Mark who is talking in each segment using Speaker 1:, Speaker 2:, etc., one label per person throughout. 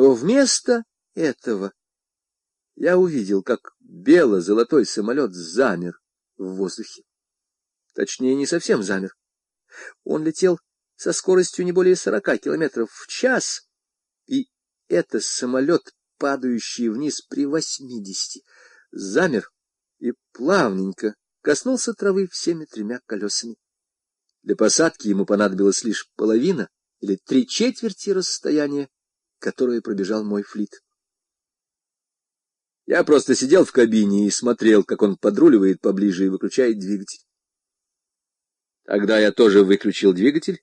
Speaker 1: Но вместо этого я увидел, как бело-золотой самолет замер в воздухе. Точнее, не совсем замер. Он летел со скоростью не более сорока километров в час, и это самолет, падающий вниз при восьмидесяти, замер и плавненько коснулся травы всеми тремя колесами. Для посадки ему понадобилась лишь половина или три четверти расстояния, которое пробежал мой флит. Я просто сидел в кабине и смотрел, как он подруливает поближе и выключает двигатель. Тогда я тоже выключил двигатель,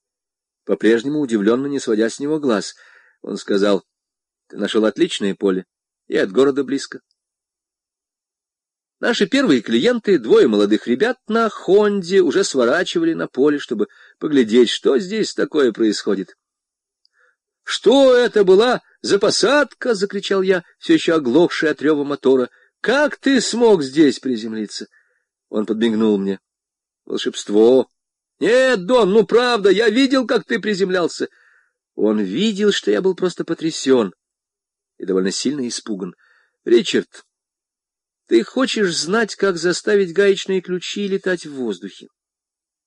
Speaker 1: по-прежнему удивленно не сводя с него глаз. Он сказал, ты нашел отличное поле и от города близко. Наши первые клиенты, двое молодых ребят на Хонде, уже сворачивали на поле, чтобы поглядеть, что здесь такое происходит. — Что это была за посадка? — закричал я, все еще оглохший от рева мотора. — Как ты смог здесь приземлиться? Он подмигнул мне. — Волшебство. — Нет, Дон, ну правда, я видел, как ты приземлялся. Он видел, что я был просто потрясен и довольно сильно испуган. — Ричард, ты хочешь знать, как заставить гаечные ключи летать в воздухе,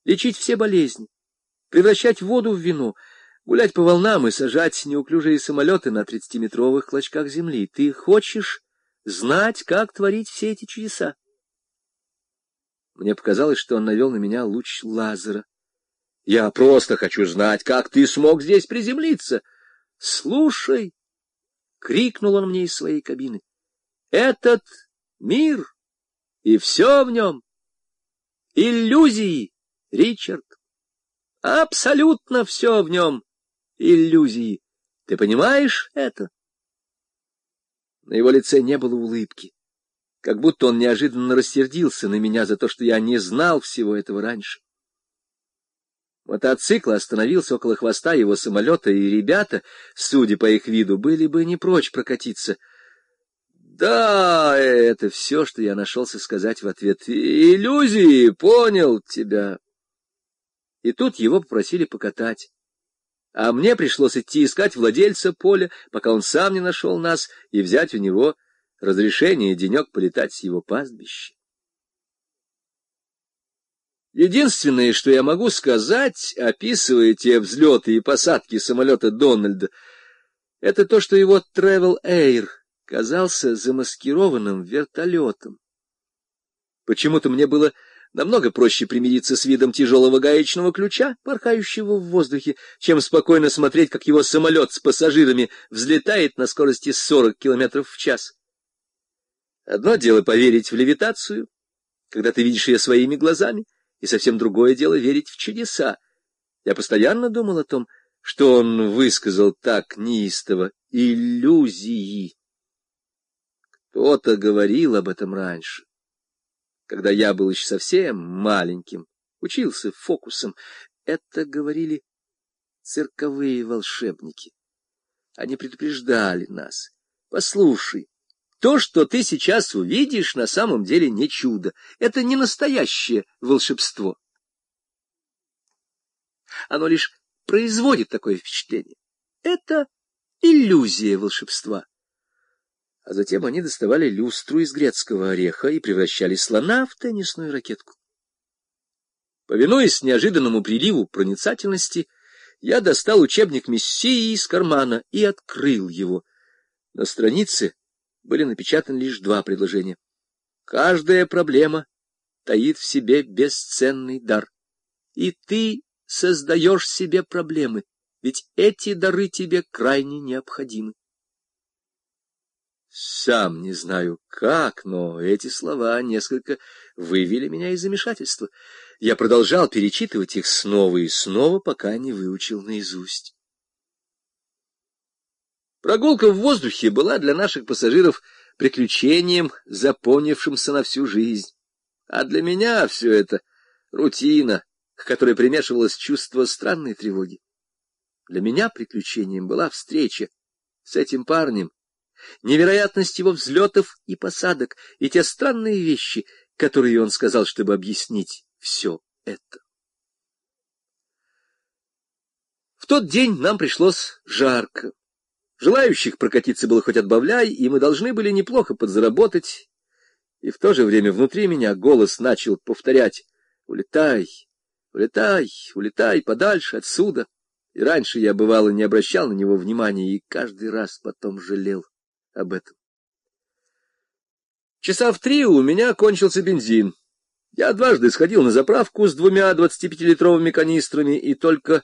Speaker 1: лечить все болезни, превращать воду в вино, гулять по волнам и сажать неуклюжие самолеты на тридцатиметровых клочках земли. Ты хочешь знать, как творить все эти чудеса? Мне показалось, что он навел на меня луч лазера. Я просто хочу знать, как ты смог здесь приземлиться. Слушай, — крикнул он мне из своей кабины, — этот Мир и все в нем. Иллюзии, Ричард. Абсолютно все в нем. Иллюзии. Ты понимаешь это? На его лице не было улыбки, как будто он неожиданно рассердился на меня за то, что я не знал всего этого раньше. Мотоцикл остановился около хвоста его самолета, и ребята, судя по их виду, были бы не прочь прокатиться — да, это все, что я нашелся сказать в ответ. Иллюзии, понял тебя. И тут его попросили покатать. А мне пришлось идти искать владельца поля, пока он сам не нашел нас, и взять у него разрешение денек полетать с его пастбища. Единственное, что я могу сказать, описывая те взлеты и посадки самолета Дональда, это то, что его Travel Air — казался замаскированным вертолетом. Почему-то мне было намного проще примириться с видом тяжелого гаечного ключа, порхающего в воздухе, чем спокойно смотреть, как его самолет с пассажирами взлетает на скорости 40 километров в час. Одно дело поверить в левитацию, когда ты видишь ее своими глазами, и совсем другое дело верить в чудеса. Я постоянно думал о том, что он высказал так неистово иллюзии. Кто-то говорил об этом раньше, когда я был еще совсем маленьким, учился фокусом. Это говорили цирковые волшебники. Они предупреждали нас. Послушай, то, что ты сейчас увидишь, на самом деле не чудо. Это не настоящее волшебство. Оно лишь производит такое впечатление. Это иллюзия волшебства а затем они доставали люстру из грецкого ореха и превращали слона в теннисную ракетку. Повинуясь неожиданному приливу проницательности, я достал учебник Мессии из кармана и открыл его. На странице были напечатаны лишь два предложения. Каждая проблема таит в себе бесценный дар. И ты создаешь себе проблемы, ведь эти дары тебе крайне необходимы. Сам не знаю как, но эти слова несколько вывели меня из замешательства. Я продолжал перечитывать их снова и снова, пока не выучил наизусть. Прогулка в воздухе была для наших пассажиров приключением, запомнившимся на всю жизнь. А для меня все это рутина, к которой примешивалось чувство странной тревоги. Для меня приключением была встреча с этим парнем, невероятность его взлетов и посадок и те странные вещи, которые он сказал, чтобы объяснить все это. В тот день нам пришлось жарко. Желающих прокатиться было хоть отбавляй, и мы должны были неплохо подзаработать. И в то же время внутри меня голос начал повторять «Улетай, улетай, улетай подальше отсюда». И раньше я, бывало, не обращал на него внимания и каждый раз потом жалел об этом. Часа в три у меня кончился бензин. Я дважды сходил на заправку с двумя двадцатипятилитровыми канистрами, и только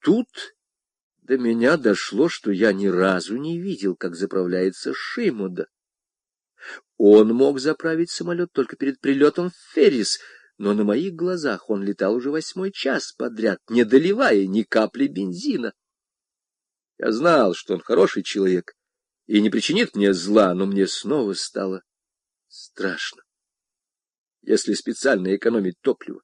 Speaker 1: тут до меня дошло, что я ни разу не видел, как заправляется Шимуда. Он мог заправить самолет только перед прилетом в Феррис, но на моих глазах он летал уже восьмой час подряд, не доливая ни капли бензина. Я знал, что он хороший человек и не причинит мне зла, но мне снова стало страшно. Если специально экономить топливо,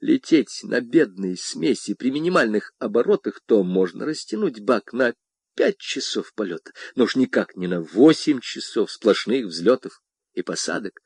Speaker 1: лететь на бедной смеси при минимальных оборотах, то можно растянуть бак на пять часов полета, но уж никак не на восемь часов сплошных взлетов и посадок.